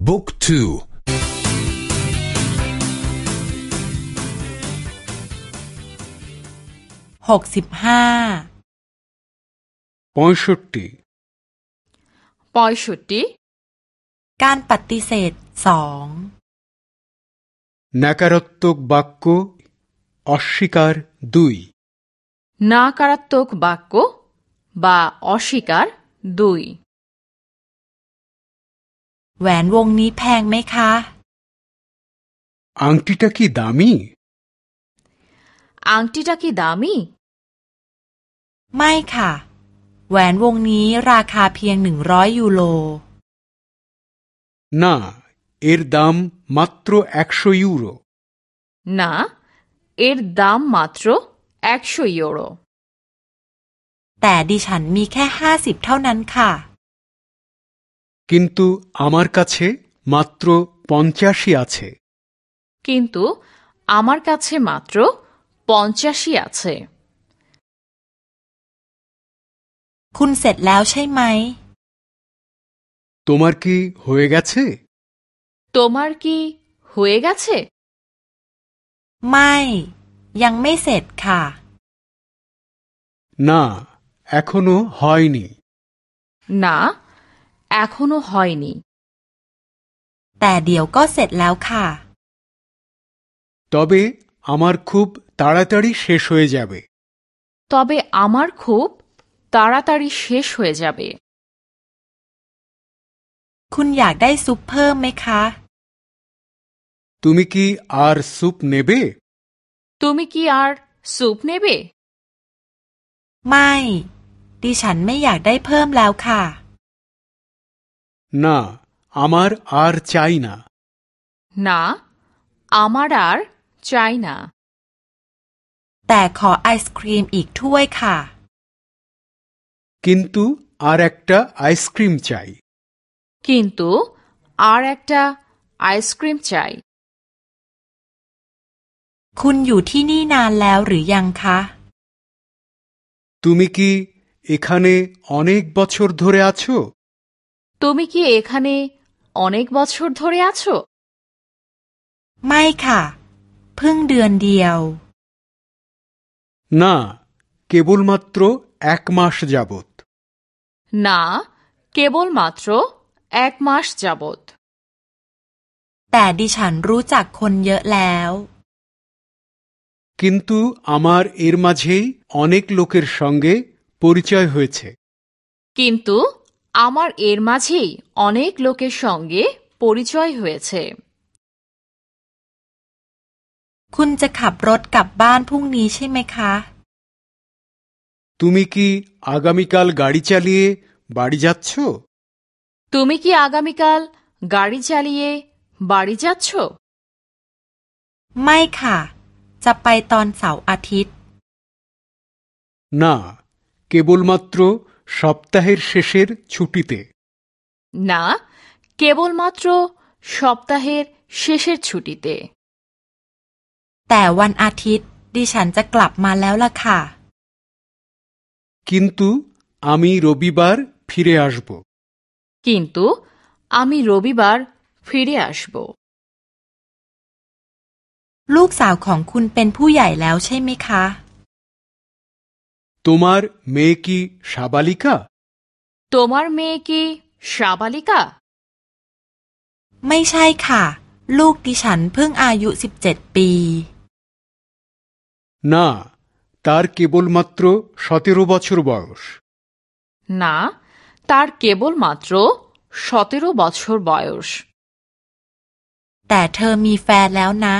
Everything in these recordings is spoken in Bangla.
بوك تو هوك سب ها بوشتي بوشتي كان باتي سيت سون نكارتوك باكو অস্বীকার দুই নাকারাত্মক বাক্য বা অস্বীকার দুই แหวนวงนี้แพงไหมคะ আংটিটা কি দামি আংটিটা কি দামি ไม่ค่ะ แหวนวงนี้ราคาเพียงหนึ่งร้อยยูโร না এর দাম মাত্র একশো ইউরো না এর দাম মাত্র একশো ইউরো แต่ดิฉันมีแค่ห้าสิบเท่านั้นค่ะ কিন্তু আমার কাছে মাত্র পঞ্চাশি আছে কিন্তু আমার কাছে মাত্র পঞ্চাশি আছে คุณเสร็จแล้วใช่ไหม তোমার কি হয়ে গেছে তোমার কি হয়ে গেছে ไม่ ยังไม่เสร็จค่ะ না এখনো হয়নি না এখনো হয়নি แต่เดี๋ยวก็เสร็จแล้วค่ะ তবে আমার খুব তাড়াতাড়ি শেষ হয়ে যাবে তবে আমার খুব তাড়াতাড়ি শেষ হয়ে যাবে คุณอยากได้ซุปเพิ่มไหมคะ তুমি কি আর স্যুপ নেবে তুমি কি আর স্যুপ নেবে ไม่ ดิฉันไม่อยากได้เพิ่มแล้วค่ะ না আমার আর চাই না না আমার আর চাই না แต่ขอไอศครีมอีกถ้วยค่ะ কিন্তু আর একটা আইসক্রিম চাই কিন্তু আর একটা আইসক্রিম চাই คุณอยู่ที่นี่นานแล้วหรือยังคะ তুমি কি এখানে অনেক বছর ধরে আছো তুমি কি এখানে অনেক বছর ধরে আছো ไม่ค่ะ เพิ่งเดือนเดียว না কেবলমাত্র এক মাস যাবত না কেবলমাত্র এক মাস যাবত แต่ดิฉันรู้จักคนเยอะแล้ว কিন্তু আমার এর মাঝেই অনেক লোকের সঙ্গে পরিচয় হয়েছে কিন্তু আমার এর মাঝেই অনেক লোকের সঙ্গে পরিচয় হয়েছে คุณจะขับรถกลับบ้านพรุ่งนี้ใช่ไหมคะ তুমি কি আগামীকাল গাড়ি চালিয়ে বাড়ি যাচ্ছ তুমি কি আগামীকাল গাড়ি চালিয়ে বাড়ি যাচ্ছ ไม่ค่ะ จะไปตอนเสาร์อาทิตย์ না কেবলমাত্র সপ্তাহের শেষের ছুটিতে না কেবলমাত্র সপ্তাহের শেষের ছুটিতে แต่วันอาทิตย์ ดิฉันจะกลับมาแล้วล่ะค่ะ কিন্তু আমি রবিবার ফিরে আসব কিন্তু আমি রবিবার ফিরে আসব ลูกสาวของคุณเป็นผู้ใหญ่แล้วใช่ไหมคะ তোমার মেয়ে কি সাবালিকা তোমার মেয়ে কি সাবালিকা ไม่ใช่ค่ะ ลูกดิฉันเพิ่งอายุสิบเจ็ดปี না তার কেবলমাত্র সতেরো বছর বয়স না তার কেবলমাত্র সতেরো বছর বয়স แต่เธอมีแฟนแล้วนะ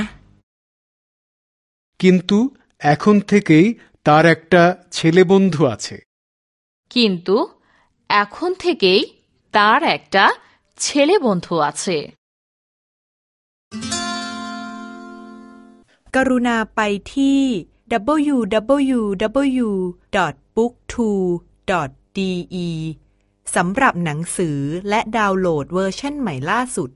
কিন্তু এখন থেকেই তার একটা ছেলে বন্ধু আছে কিন্তু এখন থেকেই তার একটা ছেলে বন্ধু আছে กรุณาไปที่ www.booktwo.de สำหรับหนังสือและดาวน์โหลดเวอร์ชันใหม่ล่าสุด